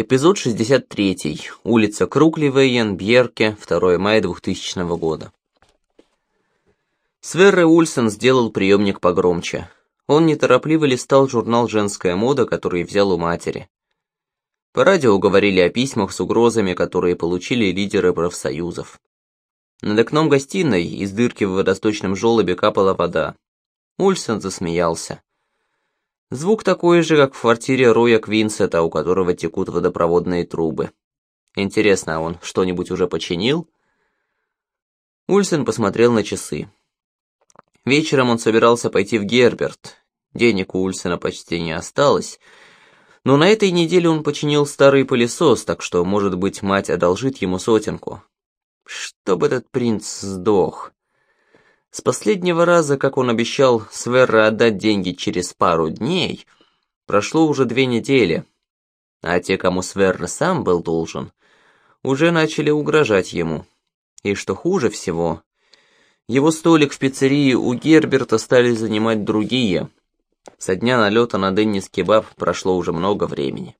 Эпизод 63. Улица Крукливейен, Бьерке, 2 мая 2000 года. Сверре Ульсен сделал приемник погромче. Он неторопливо листал журнал «Женская мода», который взял у матери. По радио говорили о письмах с угрозами, которые получили лидеры профсоюзов. Над окном гостиной из дырки в водосточном желобе капала вода. Ульсен засмеялся. Звук такой же, как в квартире Роя Квинсета, у которого текут водопроводные трубы. Интересно, он что-нибудь уже починил? Ульсен посмотрел на часы. Вечером он собирался пойти в Герберт. Денег у Ульсена почти не осталось. Но на этой неделе он починил старый пылесос, так что, может быть, мать одолжит ему сотенку. Чтобы этот принц сдох. С последнего раза, как он обещал Сверра отдать деньги через пару дней, прошло уже две недели, а те, кому Сверра сам был должен, уже начали угрожать ему. И что хуже всего, его столик в пиццерии у Герберта стали занимать другие. Со дня налета на Деннис Кебаб прошло уже много времени.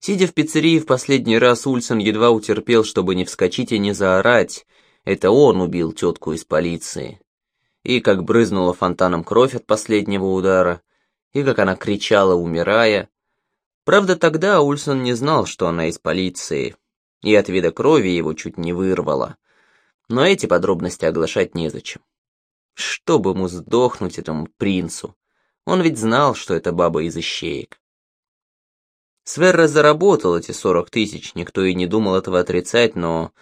Сидя в пиццерии в последний раз, Ульсон едва утерпел, чтобы не вскочить и не заорать, это он убил тетку из полиции. И как брызнула фонтаном кровь от последнего удара, и как она кричала, умирая. Правда, тогда Ульсон не знал, что она из полиции, и от вида крови его чуть не вырвало. Но эти подробности оглашать незачем. Чтобы ему сдохнуть этому принцу. Он ведь знал, что это баба из ищеек. Сверра заработал эти сорок тысяч, никто и не думал этого отрицать, но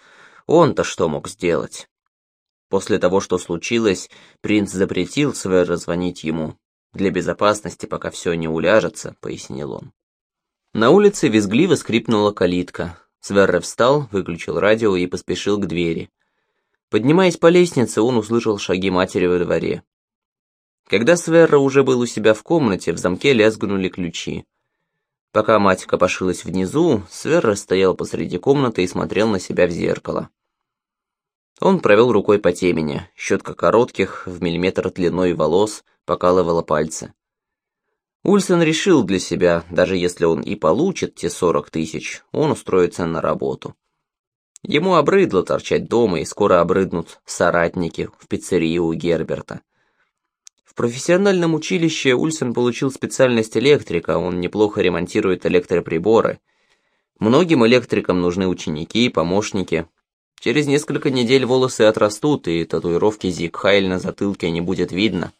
он-то что мог сделать? После того, что случилось, принц запретил Свера звонить ему. Для безопасности, пока все не уляжется, пояснил он. На улице визгливо скрипнула калитка. Сверре встал, выключил радио и поспешил к двери. Поднимаясь по лестнице, он услышал шаги матери во дворе. Когда Сверра уже был у себя в комнате, в замке лязгнули ключи. Пока мать копошилась внизу, Сверра стоял посреди комнаты и смотрел на себя в зеркало. Он провел рукой по темени, щетка коротких, в миллиметр длиной волос, покалывала пальцы. Ульсен решил для себя, даже если он и получит те сорок тысяч, он устроится на работу. Ему обрыдло торчать дома, и скоро обрыднут соратники в пиццерии у Герберта. В профессиональном училище Ульсен получил специальность электрика, он неплохо ремонтирует электроприборы. Многим электрикам нужны ученики помощники. Через несколько недель волосы отрастут, и татуировки Зигхайль на затылке не будет видно.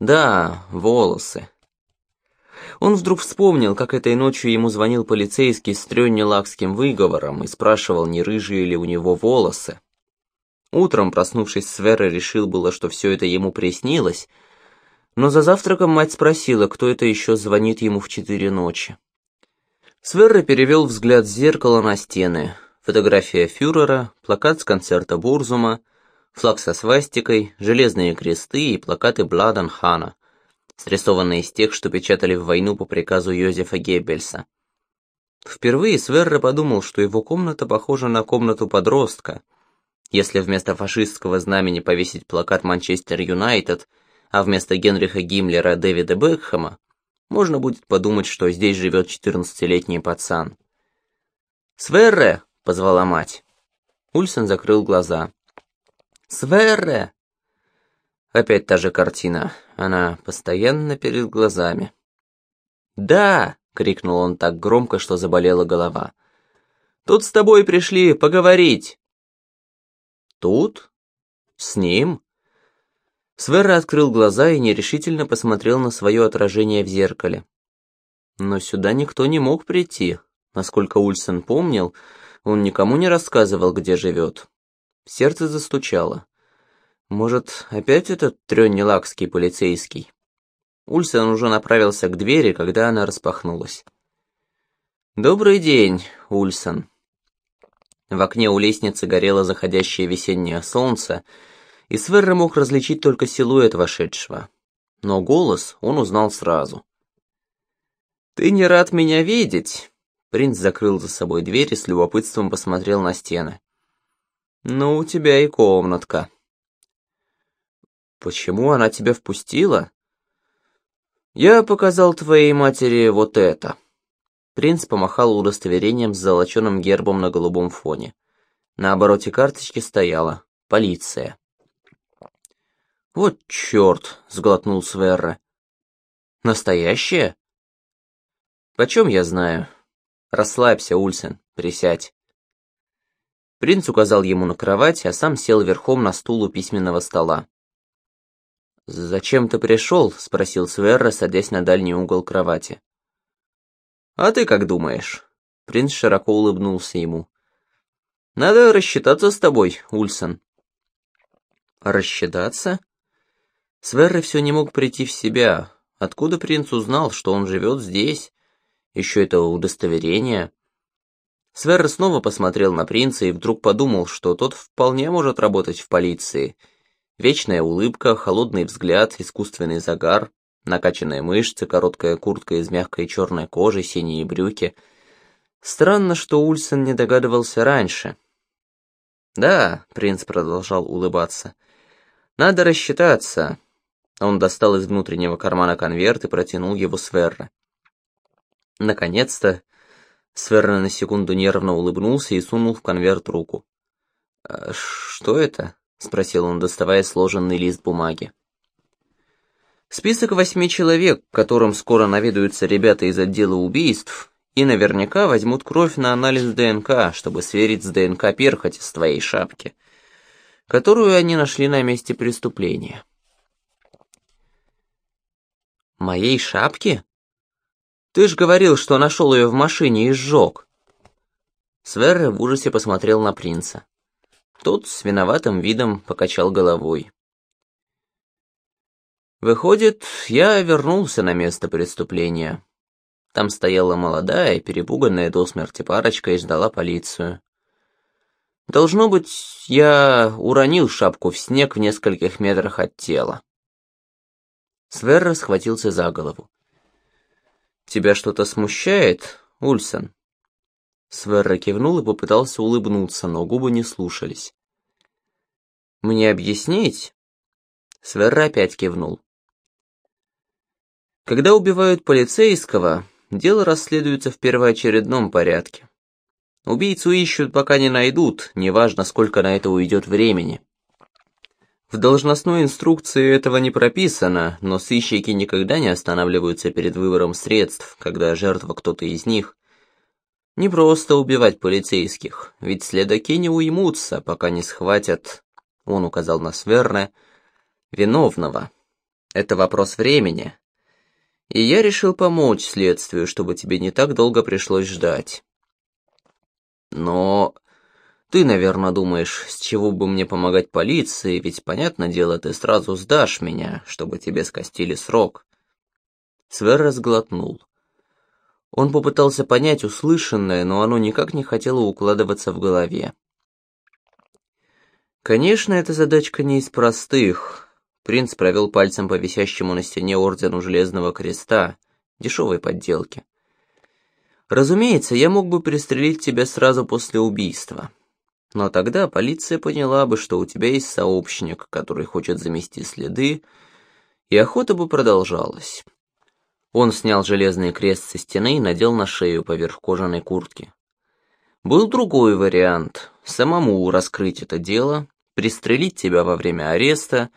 Да, волосы. Он вдруг вспомнил, как этой ночью ему звонил полицейский с трённелакским выговором и спрашивал, не рыжие ли у него волосы. Утром, проснувшись, Свера решил было, что все это ему приснилось, но за завтраком мать спросила, кто это еще звонит ему в четыре ночи. Сверра перевел взгляд с зеркала на стены. Фотография фюрера, плакат с концерта Бурзума, флаг со свастикой, железные кресты и плакаты Бладенхана, срисованные из тех, что печатали в войну по приказу Йозефа Геббельса. Впервые Сверра подумал, что его комната похожа на комнату подростка, если вместо фашистского знамени повесить плакат Манчестер Юнайтед, а вместо Генриха Гиммлера Дэвида Бекхэма, можно будет подумать, что здесь живет 14-летний пацан. «Сверре!» — позвала мать. Ульсон закрыл глаза. «Сверре!» Опять та же картина. Она постоянно перед глазами. «Да!» — крикнул он так громко, что заболела голова. «Тут с тобой пришли поговорить!» Тут? С ним? Сверра открыл глаза и нерешительно посмотрел на свое отражение в зеркале. Но сюда никто не мог прийти. Насколько Ульсен помнил, он никому не рассказывал, где живет. Сердце застучало. Может, опять этот трённелакский полицейский? Ульсен уже направился к двери, когда она распахнулась. «Добрый день, Ульсен», в окне у лестницы горело заходящее весеннее солнце, и Сверра мог различить только силуэт вошедшего. Но голос он узнал сразу. «Ты не рад меня видеть?» Принц закрыл за собой дверь и с любопытством посмотрел на стены. «Ну, у тебя и комнатка». «Почему она тебя впустила?» «Я показал твоей матери вот это». Принц помахал удостоверением с золоченым гербом на голубом фоне. На обороте карточки стояла «Полиция». «Вот черт!» — сглотнул Сверра. «Настоящее?» «Почем я знаю?» «Расслабься, Ульсен, присядь». Принц указал ему на кровать, а сам сел верхом на стул у письменного стола. «Зачем ты пришел?» — спросил Сверра, садясь на дальний угол кровати. «А ты как думаешь?» Принц широко улыбнулся ему. «Надо рассчитаться с тобой, Ульсон». «Рассчитаться?» Сверра все не мог прийти в себя. Откуда принц узнал, что он живет здесь? Еще это удостоверение. Сверра снова посмотрел на принца и вдруг подумал, что тот вполне может работать в полиции — Вечная улыбка, холодный взгляд, искусственный загар, накачанные мышцы, короткая куртка из мягкой черной кожи, синие брюки. Странно, что Ульсен не догадывался раньше. «Да», — принц продолжал улыбаться, — «надо рассчитаться». Он достал из внутреннего кармана конверт и протянул его Сверра. Наконец-то Сверра на секунду нервно улыбнулся и сунул в конверт руку. «А «Что это?» — спросил он, доставая сложенный лист бумаги. «Список восьми человек, которым скоро наведаются ребята из отдела убийств, и наверняка возьмут кровь на анализ ДНК, чтобы сверить с ДНК перхоти с твоей шапки, которую они нашли на месте преступления». «Моей шапки? Ты ж говорил, что нашел ее в машине и сжег». Сверре в ужасе посмотрел на принца. Тот с виноватым видом покачал головой. Выходит, я вернулся на место преступления. Там стояла молодая, перепуганная до смерти парочка и ждала полицию. Должно быть, я уронил шапку в снег в нескольких метрах от тела. Сверра схватился за голову. «Тебя что-то смущает, Ульсон?» Сверра кивнул и попытался улыбнуться, но губы не слушались. «Мне объяснить?» Сверра опять кивнул. Когда убивают полицейского, дело расследуется в первоочередном порядке. Убийцу ищут, пока не найдут, неважно, сколько на это уйдет времени. В должностной инструкции этого не прописано, но сыщики никогда не останавливаются перед выбором средств, когда жертва кто-то из них. Не просто убивать полицейских, ведь следаки не уймутся, пока не схватят, он указал на Сверне, виновного. Это вопрос времени. И я решил помочь следствию, чтобы тебе не так долго пришлось ждать. Но ты, наверное, думаешь, с чего бы мне помогать полиции, ведь, понятное дело, ты сразу сдашь меня, чтобы тебе скостили срок. Свер разглотнул. Он попытался понять услышанное, но оно никак не хотело укладываться в голове. Конечно, эта задачка не из простых. Принц провел пальцем по висящему на стене ордену Железного Креста, дешевой подделки. Разумеется, я мог бы пристрелить тебя сразу после убийства. Но тогда полиция поняла бы, что у тебя есть сообщник, который хочет замести следы, и охота бы продолжалась. Он снял железный крест со стены и надел на шею поверх кожаной куртки. Был другой вариант — самому раскрыть это дело, пристрелить тебя во время ареста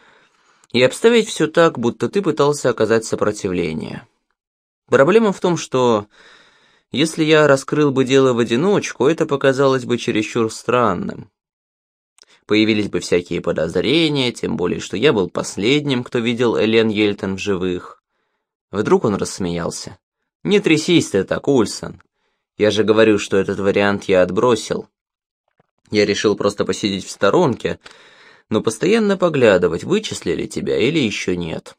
и обставить все так, будто ты пытался оказать сопротивление. Проблема в том, что если я раскрыл бы дело в одиночку, это показалось бы чересчур странным. Появились бы всякие подозрения, тем более, что я был последним, кто видел Элен Ельтон в живых. Вдруг он рассмеялся. «Не трясись ты так, Ульсон. Я же говорю, что этот вариант я отбросил. Я решил просто посидеть в сторонке, но постоянно поглядывать, вычислили тебя или еще нет.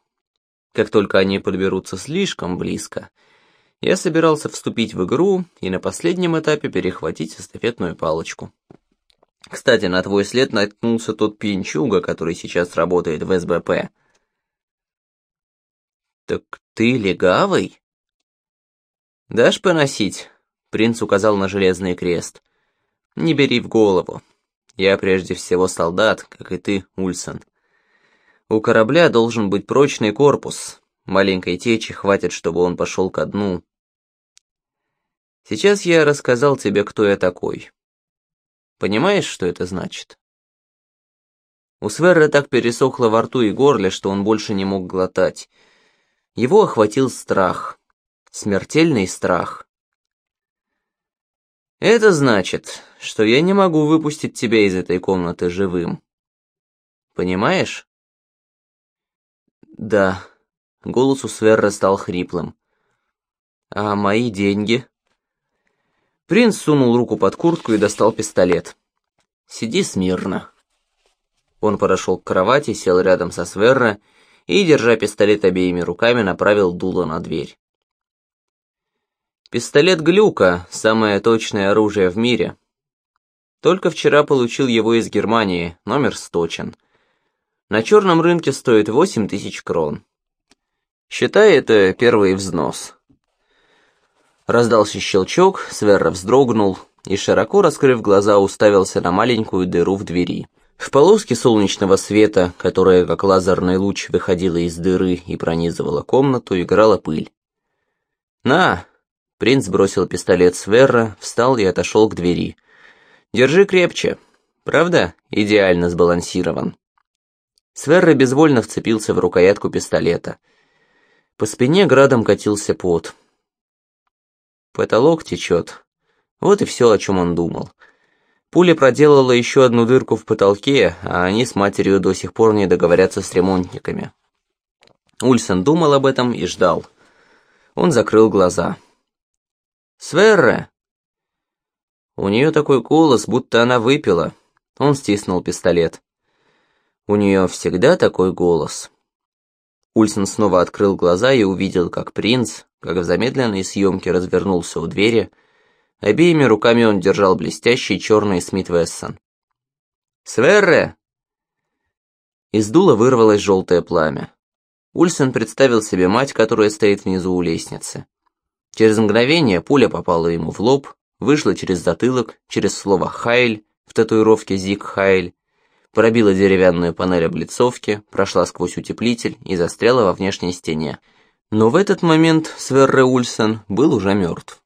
Как только они подберутся слишком близко, я собирался вступить в игру и на последнем этапе перехватить эстафетную палочку. Кстати, на твой след наткнулся тот пьянчуга, который сейчас работает в СБП. «Так ты легавый?» «Дашь поносить?» — принц указал на железный крест. «Не бери в голову. Я прежде всего солдат, как и ты, Ульсон. У корабля должен быть прочный корпус. маленькой течи хватит, чтобы он пошел ко дну. Сейчас я рассказал тебе, кто я такой. Понимаешь, что это значит? У Сверра так пересохло во рту и горле, что он больше не мог глотать. Его охватил страх. Смертельный страх. Это значит, что я не могу выпустить тебя из этой комнаты живым. Понимаешь? Да. Голос у Сверра стал хриплым. А мои деньги? Принц сунул руку под куртку и достал пистолет. Сиди смирно. Он подошел к кровати, сел рядом со Сверра и, держа пистолет обеими руками, направил дуло на дверь. Пистолет Глюка — самое точное оружие в мире. Только вчера получил его из Германии, номер сточен. На черном рынке стоит 8 тысяч крон. Считай, это первый взнос. Раздался щелчок, Сверра вздрогнул и, широко раскрыв глаза, уставился на маленькую дыру в двери. В полоске солнечного света, которая, как лазерный луч, выходила из дыры и пронизывала комнату, играла пыль. «На!» Принц бросил пистолет Сверра, встал и отошел к двери. «Держи крепче. Правда? Идеально сбалансирован». Сверра безвольно вцепился в рукоятку пистолета. По спине градом катился пот. Потолок течет. Вот и все, о чем он думал. Пуля проделала еще одну дырку в потолке, а они с матерью до сих пор не договорятся с ремонтниками. Ульсен думал об этом и ждал. Он закрыл глаза. «Сверре!» У нее такой голос, будто она выпила. Он стиснул пистолет. У нее всегда такой голос. Ульсен снова открыл глаза и увидел, как принц, как в замедленной съемке развернулся у двери. Обеими руками он держал блестящий черный Смит Вессон. «Сверре!» Из дула вырвалось желтое пламя. Ульсен представил себе мать, которая стоит внизу у лестницы. Через мгновение пуля попала ему в лоб, вышла через затылок, через слово «Хайль» в татуировке «Зиг Хайль», пробила деревянную панель облицовки, прошла сквозь утеплитель и застряла во внешней стене. Но в этот момент Сверре Ульсен был уже мертв.